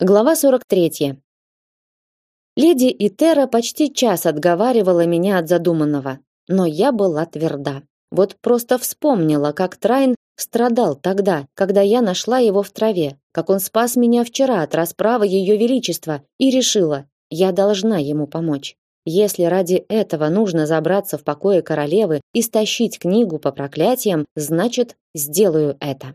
Глава 43. Леди Итера почти час отговаривала меня от задуманного, но я была тверда. Вот просто вспомнила, как Трайн страдал тогда, когда я нашла его в траве, как он спас меня вчера от расправы ее величества, и решила, я должна ему помочь. Если ради этого нужно забраться в покои королевы и стащить книгу по проклятиям, значит, сделаю это.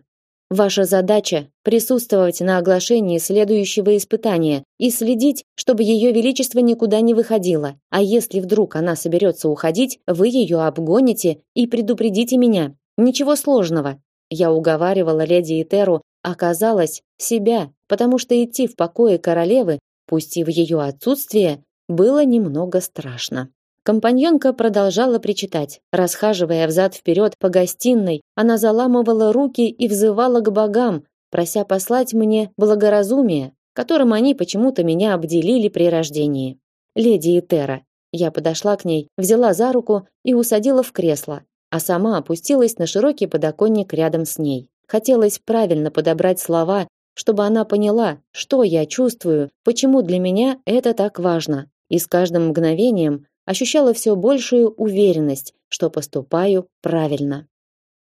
Ваша задача присутствовать на оглашении следующего испытания и следить, чтобы ее величество никуда не выходило. А если вдруг она соберется уходить, вы ее обгоните и предупредите меня. Ничего сложного. Я уговаривала леди Итеру, оказалось, себя, потому что идти в покои королевы, пусть и в ее отсутствие, было немного страшно. Компаньонка продолжала причитать. Расхаживая взад вперед по гостиной, она заламывала руки и взывала к богам, прося послать мне благоразумие, которым они почему-то меня обделили при рождении. Леди Этера. Я подошла к ней, взяла за руку и усадила в кресло, а сама опустилась на широкий подоконник рядом с ней. Хотелось правильно подобрать слова, чтобы она поняла, что я чувствую, почему для меня это так важно. И с каждым мгновением ощущала все большую уверенность, что поступаю правильно.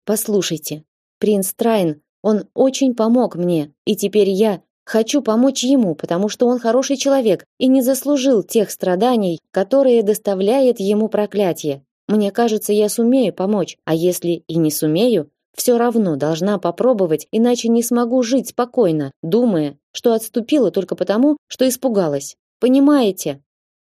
Послушайте, принц Трайн, он очень помог мне, и теперь я хочу помочь ему, потому что он хороший человек и не заслужил тех страданий, которые доставляет ему проклятие. Мне кажется, я сумею помочь, а если и не сумею, все равно должна попробовать, иначе не смогу жить спокойно, думая, что отступила только потому, что испугалась. Понимаете?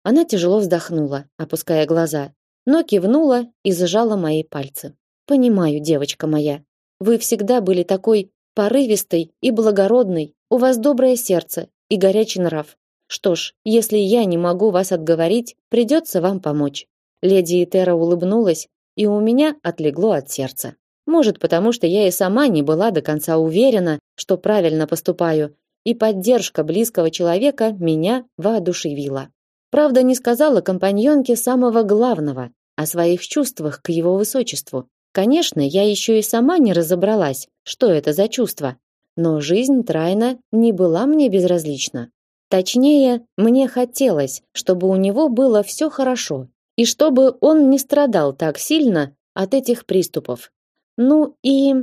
Она тяжело вздохнула, опуская глаза, но кивнула и сжала мои пальцы. Понимаю, девочка моя. Вы всегда были такой порывистой и благородной. У вас доброе сердце и горячий нрав. Что ж, если я не могу вас отговорить, придется вам помочь. Леди Этера улыбнулась, и у меня отлегло от сердца. Может, потому что я и сама не была до конца уверена, что правильно поступаю, и поддержка близкого человека меня воодушевила. Правда, не сказала компаньонке самого главного о своих чувствах к его высочеству. Конечно, я еще и сама не разобралась, что это за чувство. Но жизнь Трайна не была мне безразлична. Точнее, мне хотелось, чтобы у него было все хорошо, и чтобы он не страдал так сильно от этих приступов. Ну и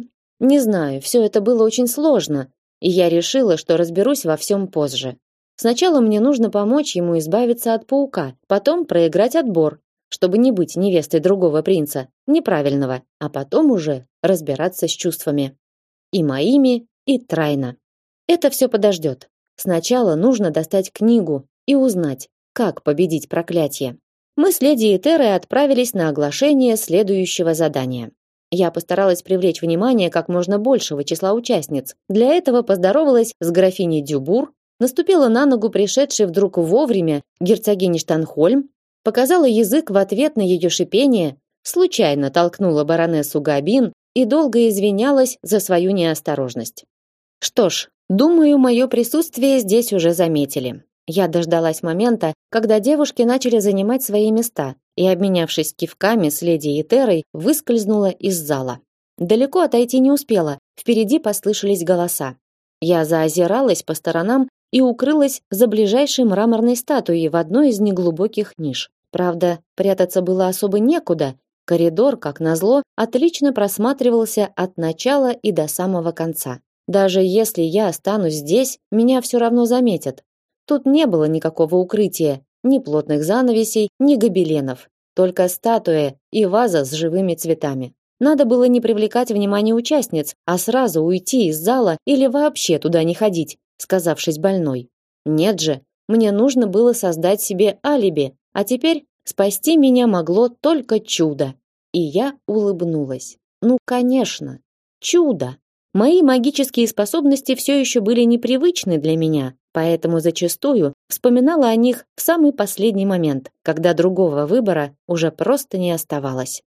не знаю, все это было очень сложно, и я решила, что разберусь во всем позже. Сначала мне нужно помочь ему избавиться от паука, потом проиграть отбор, чтобы не быть невестой другого принца, неправильного, а потом уже разбираться с чувствами. И моими, и Трайна. Это все подождет. Сначала нужно достать книгу и узнать, как победить проклятие. Мы с леди Этерой отправились на оглашение следующего задания. Я постаралась привлечь внимание как можно большего числа участниц. Для этого поздоровалась с графиней Дюбур, наступила на ногу пришедшей вдруг вовремя герцогиня Штанхольм, показала язык в ответ на ее шипение, случайно толкнула баронессу Габин и долго извинялась за свою неосторожность. Что ж, думаю, мое присутствие здесь уже заметили. Я дождалась момента, когда девушки начали занимать свои места, и, обменявшись кивками с леди Итерой, выскользнула из зала. Далеко отойти не успела, впереди послышались голоса. Я заозиралась по сторонам и укрылась за ближайшей мраморной статуей в одной из неглубоких ниш. Правда, прятаться было особо некуда. Коридор, как назло, отлично просматривался от начала и до самого конца. Даже если я останусь здесь, меня все равно заметят. Тут не было никакого укрытия, ни плотных занавесей, ни гобеленов, только статуя и ваза с живыми цветами. Надо было не привлекать внимание участниц, а сразу уйти из зала или вообще туда не ходить, сказавшись больной. Нет же, мне нужно было создать себе алиби, а теперь спасти меня могло только чудо. И я улыбнулась. Ну, конечно, чудо. Мои магические способности все еще были непривычны для меня, поэтому зачастую вспоминала о них в самый последний момент, когда другого выбора уже просто не оставалось.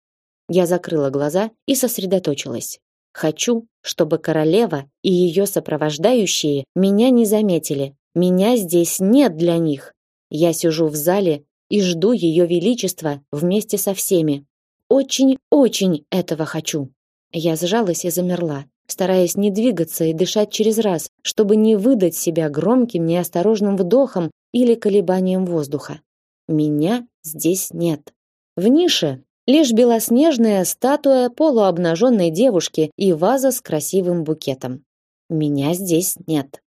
Я закрыла глаза и сосредоточилась. Хочу, чтобы королева и ее сопровождающие меня не заметили. Меня здесь нет для них. Я сижу в зале и жду ее величества вместе со всеми. Очень-очень этого хочу. Я сжалась и замерла. стараясь не двигаться и дышать через раз, чтобы не выдать себя громким неосторожным вдохом или колебанием воздуха. Меня здесь нет. В нише лишь белоснежная статуя полуобнаженной девушки и ваза с красивым букетом. Меня здесь нет.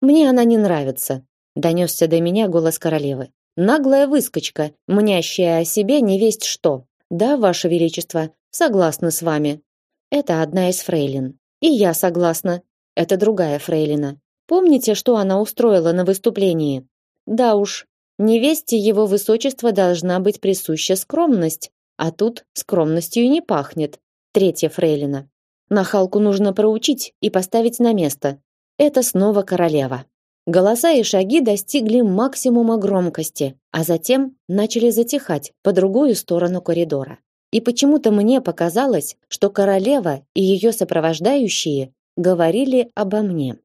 Мне она не нравится, донесся до меня голос королевы. Наглая выскочка, мнящая о себе не весть что. Да, ваше величество, согласна с вами. Это одна из фрейлин. И я согласна. Это другая фрейлина. Помните, что она устроила на выступлении? Да уж, невесте его высочества должна быть присуща скромность, а тут скромностью не пахнет. Третья фрейлина. Нахалку нужно проучить и поставить на место. Это снова королева. Голоса и шаги достигли максимума громкости, а затем начали затихать по другую сторону коридора. И почему-то мне показалось, что королева и ее сопровождающие говорили обо мне.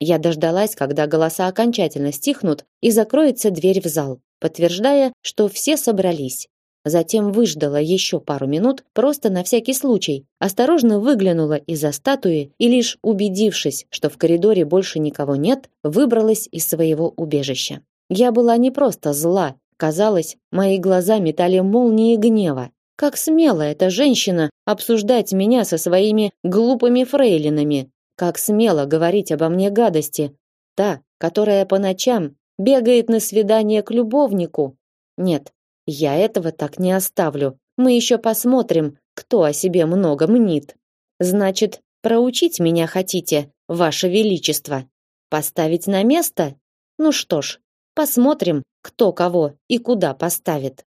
Я дождалась, когда голоса окончательно стихнут и закроется дверь в зал, подтверждая, что все собрались. Затем выждала еще пару минут, просто на всякий случай, осторожно выглянула из-за статуи и лишь убедившись, что в коридоре больше никого нет, выбралась из своего убежища. Я была не просто зла, казалось, мои глаза метали молнии гнева. Как смело эта женщина обсуждать меня со своими глупыми фрейлинами, как смело говорить обо мне гадости. Та, которая по ночам бегает на свидание к любовнику. Нет, я этого так не оставлю. Мы еще посмотрим, кто о себе много мнит. Значит, проучить меня хотите, ваше величество? Поставить на место? Ну что ж, посмотрим, кто кого и куда поставит.